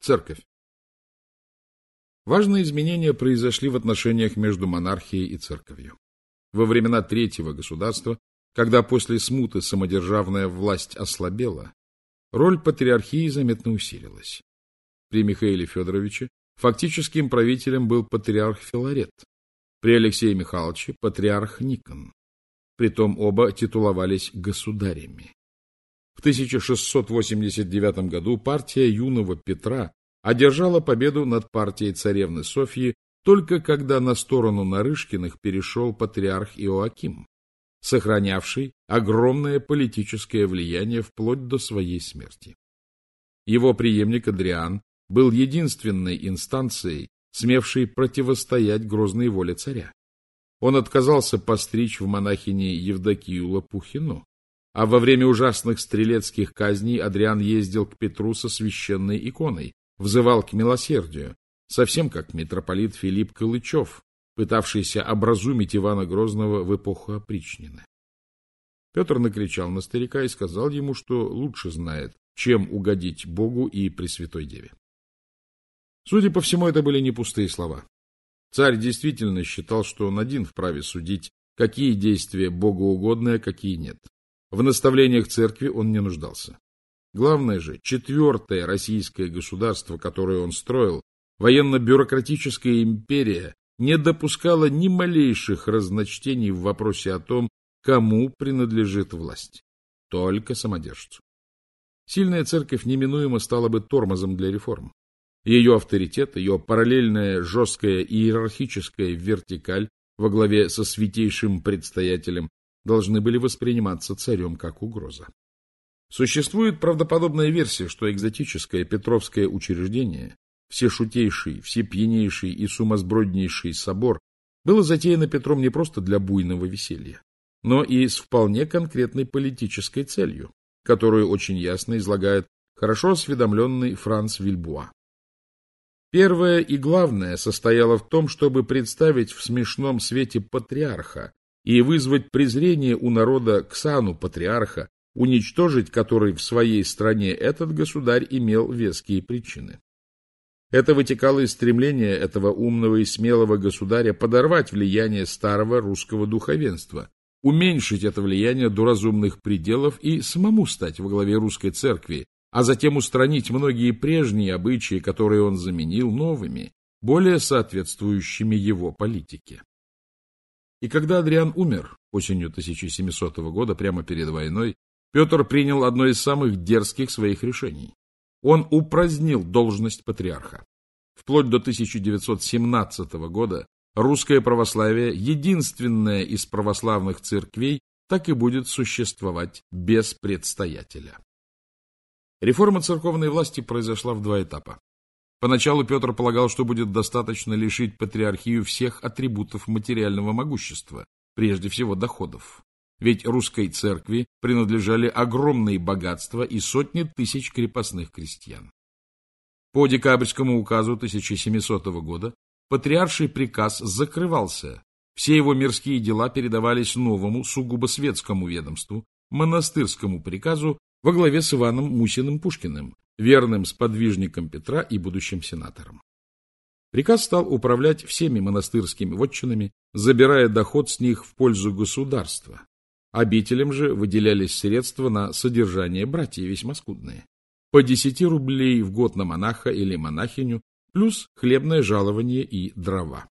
Церковь. Важные изменения произошли в отношениях между монархией и церковью. Во времена Третьего государства, когда после смуты самодержавная власть ослабела, роль патриархии заметно усилилась. При Михаиле Федоровиче фактическим правителем был патриарх Филарет, при Алексее Михайловиче – патриарх Никон. Притом оба титуловались государями. В 1689 году партия юного Петра одержала победу над партией царевны Софьи только когда на сторону Нарышкиных перешел патриарх Иоаким, сохранявший огромное политическое влияние вплоть до своей смерти. Его преемник Адриан был единственной инстанцией, смевшей противостоять грозной воле царя. Он отказался постричь в монахине Евдокию Лопухину, а во время ужасных стрелецких казней Адриан ездил к Петру со священной иконой, взывал к милосердию, совсем как митрополит Филипп Калычев, пытавшийся образумить Ивана Грозного в эпоху опричнины. Петр накричал на старика и сказал ему, что лучше знает, чем угодить Богу и Пресвятой Деве. Судя по всему, это были не пустые слова. Царь действительно считал, что он один вправе судить, какие действия богоугодны, а какие нет. В наставлениях церкви он не нуждался. Главное же, четвертое российское государство, которое он строил, военно-бюрократическая империя, не допускала ни малейших разночтений в вопросе о том, кому принадлежит власть. Только самодержцу. Сильная церковь неминуемо стала бы тормозом для реформ. Ее авторитет, ее параллельная жесткая иерархическая вертикаль во главе со святейшим предстоятелем должны были восприниматься царем как угроза. Существует правдоподобная версия, что экзотическое Петровское учреждение, всешутейший, всепьянейший и сумасброднейший собор, было затеяно Петром не просто для буйного веселья, но и с вполне конкретной политической целью, которую очень ясно излагает хорошо осведомленный Франц Вильбуа. Первое и главное состояло в том, чтобы представить в смешном свете патриарха, и вызвать презрение у народа к сану патриарха, уничтожить который в своей стране этот государь имел веские причины. Это вытекало из стремления этого умного и смелого государя подорвать влияние старого русского духовенства, уменьшить это влияние до разумных пределов и самому стать во главе русской церкви, а затем устранить многие прежние обычаи, которые он заменил новыми, более соответствующими его политике. И когда Адриан умер осенью 1700 года, прямо перед войной, Петр принял одно из самых дерзких своих решений. Он упразднил должность патриарха. Вплоть до 1917 года русское православие, единственное из православных церквей, так и будет существовать без предстоятеля. Реформа церковной власти произошла в два этапа. Поначалу Петр полагал, что будет достаточно лишить патриархию всех атрибутов материального могущества, прежде всего доходов. Ведь русской церкви принадлежали огромные богатства и сотни тысяч крепостных крестьян. По декабрьскому указу 1700 года патриарший приказ закрывался, все его мирские дела передавались новому, сугубо светскому ведомству, монастырскому приказу во главе с Иваном Мусиным-Пушкиным, верным сподвижником Петра и будущим сенатором. Приказ стал управлять всеми монастырскими вотчинами, забирая доход с них в пользу государства. Обителям же выделялись средства на содержание братьев весьма скудные. По 10 рублей в год на монаха или монахиню, плюс хлебное жалование и дрова.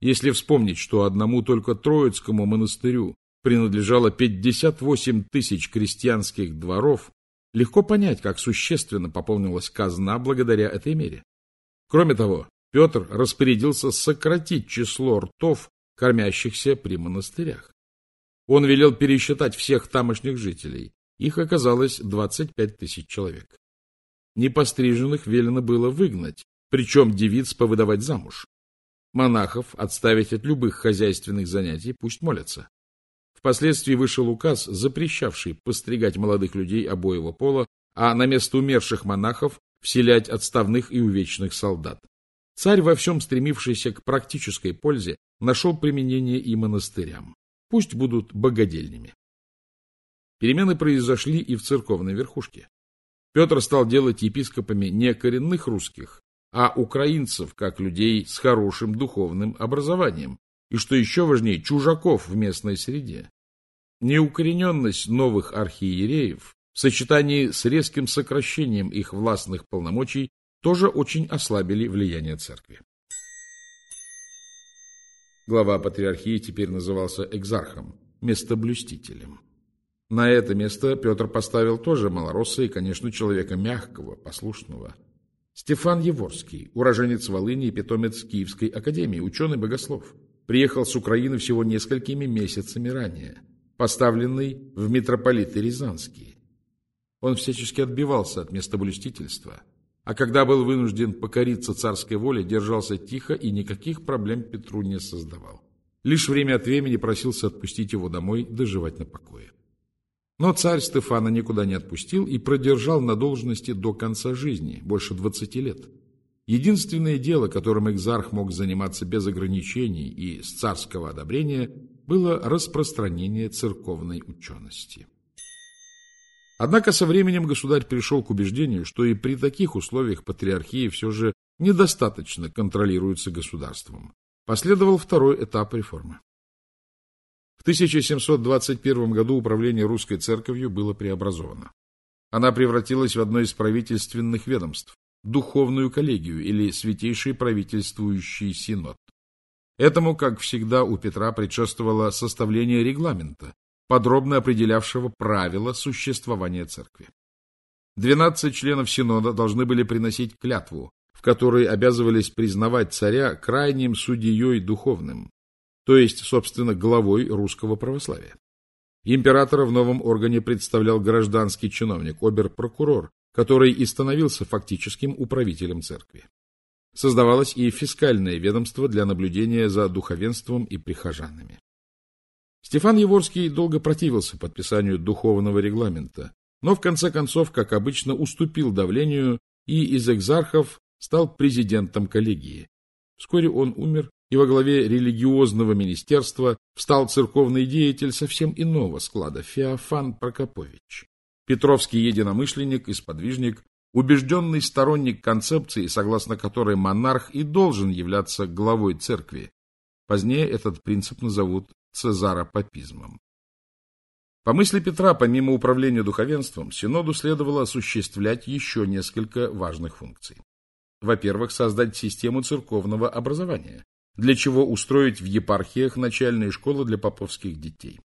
Если вспомнить, что одному только Троицкому монастырю принадлежало 58 тысяч крестьянских дворов, Легко понять, как существенно пополнилась казна благодаря этой мере. Кроме того, Петр распорядился сократить число ртов, кормящихся при монастырях. Он велел пересчитать всех тамошних жителей. Их оказалось 25 тысяч человек. Непостриженных велено было выгнать, причем девиц повыдавать замуж. Монахов отставить от любых хозяйственных занятий, пусть молятся. Впоследствии вышел указ, запрещавший постригать молодых людей обоего пола, а на место умерших монахов вселять отставных и увечных солдат. Царь, во всем стремившийся к практической пользе, нашел применение и монастырям. Пусть будут богадельнями. Перемены произошли и в церковной верхушке. Петр стал делать епископами не коренных русских, а украинцев, как людей с хорошим духовным образованием, и, что еще важнее, чужаков в местной среде. Неукорененность новых архиереев в сочетании с резким сокращением их властных полномочий тоже очень ослабили влияние церкви. Глава патриархии теперь назывался экзархом, местоблюстителем. На это место Петр поставил тоже малоросса и, конечно, человека мягкого, послушного. Стефан Еворский, уроженец Волыни и питомец Киевской академии, ученый-богослов, приехал с Украины всего несколькими месяцами ранее, поставленный в митрополиты Рязанские. Он всячески отбивался от местоблюстительства, а когда был вынужден покориться царской воле, держался тихо и никаких проблем Петру не создавал. Лишь время от времени просился отпустить его домой доживать на покое. Но царь Стефана никуда не отпустил и продержал на должности до конца жизни, больше 20 лет. Единственное дело, которым экзарх мог заниматься без ограничений и с царского одобрения, было распространение церковной учености. Однако со временем государь пришел к убеждению, что и при таких условиях патриархии все же недостаточно контролируется государством. Последовал второй этап реформы. 1721 году управление русской церковью было преобразовано. Она превратилась в одно из правительственных ведомств – духовную коллегию или святейший правительствующий синод. Этому, как всегда, у Петра предшествовало составление регламента, подробно определявшего правила существования церкви. Двенадцать членов синода должны были приносить клятву, в которой обязывались признавать царя крайним судьей духовным, то есть, собственно, главой русского православия. Императора в новом органе представлял гражданский чиновник, обер-прокурор, который и становился фактическим управителем церкви. Создавалось и фискальное ведомство для наблюдения за духовенством и прихожанами. Стефан Еворский долго противился подписанию духовного регламента, но в конце концов, как обычно, уступил давлению и из экзархов стал президентом коллегии. Вскоре он умер и во главе религиозного министерства встал церковный деятель совсем иного склада Феофан Прокопович. Петровский единомышленник и сподвижник, убежденный сторонник концепции, согласно которой монарх и должен являться главой церкви. Позднее этот принцип назовут цезаропапизмом. По мысли Петра, помимо управления духовенством, Синоду следовало осуществлять еще несколько важных функций. Во-первых, создать систему церковного образования, для чего устроить в епархиях начальные школы для поповских детей.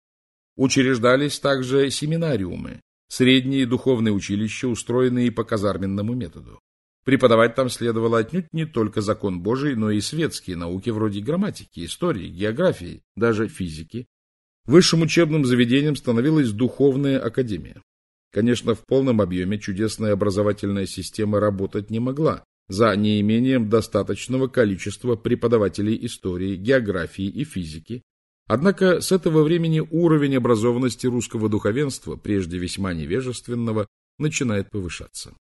Учреждались также семинариумы, средние духовные училища, устроенные по казарменному методу. Преподавать там следовало отнюдь не только закон Божий, но и светские науки вроде грамматики, истории, географии, даже физики. Высшим учебным заведением становилась духовная академия. Конечно, в полном объеме чудесная образовательная система работать не могла, за неимением достаточного количества преподавателей истории, географии и физики. Однако с этого времени уровень образованности русского духовенства, прежде весьма невежественного, начинает повышаться.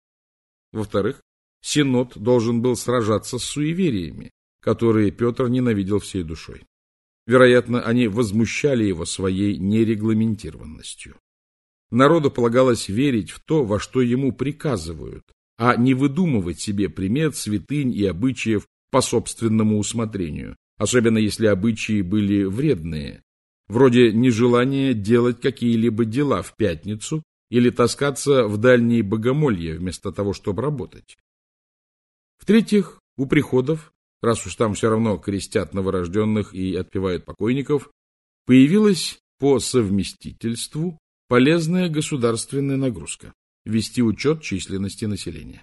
Во-вторых, Синод должен был сражаться с суевериями, которые Петр ненавидел всей душой. Вероятно, они возмущали его своей нерегламентированностью. Народу полагалось верить в то, во что ему приказывают, а не выдумывать себе примет, святынь и обычаев по собственному усмотрению, особенно если обычаи были вредные, вроде нежелания делать какие-либо дела в пятницу или таскаться в дальние богомолья вместо того, чтобы работать. В-третьих, у приходов, раз уж там все равно крестят новорожденных и отпевают покойников, появилась по совместительству полезная государственная нагрузка вести учет численности населения.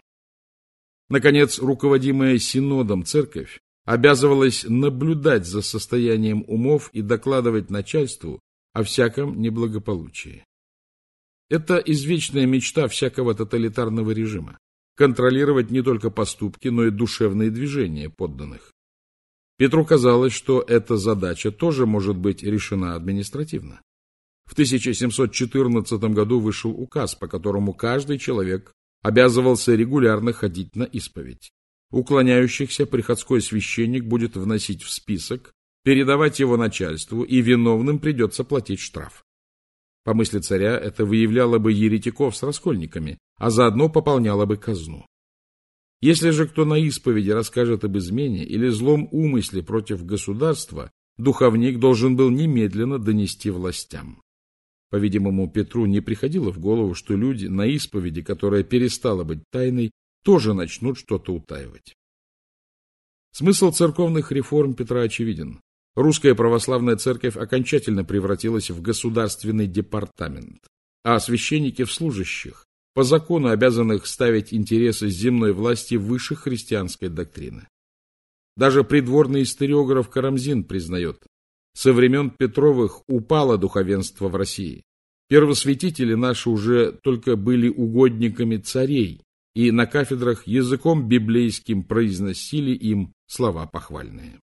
Наконец, руководимая Синодом церковь обязывалась наблюдать за состоянием умов и докладывать начальству о всяком неблагополучии. Это извечная мечта всякого тоталитарного режима – контролировать не только поступки, но и душевные движения подданных. Петру казалось, что эта задача тоже может быть решена административно. В 1714 году вышел указ, по которому каждый человек обязывался регулярно ходить на исповедь. Уклоняющихся приходской священник будет вносить в список, передавать его начальству, и виновным придется платить штраф. По мысли царя, это выявляло бы еретиков с раскольниками, а заодно пополняло бы казну. Если же кто на исповеди расскажет об измене или злом умысле против государства, духовник должен был немедленно донести властям. По-видимому, Петру не приходило в голову, что люди на исповеди, которая перестала быть тайной, тоже начнут что-то утаивать. Смысл церковных реформ Петра очевиден. Русская православная церковь окончательно превратилась в государственный департамент, а священники в служащих, по закону обязанных ставить интересы земной власти выше христианской доктрины. Даже придворный историограф Карамзин признает, со времен Петровых упало духовенство в России. Первосвятители наши уже только были угодниками царей, и на кафедрах языком библейским произносили им слова похвальные.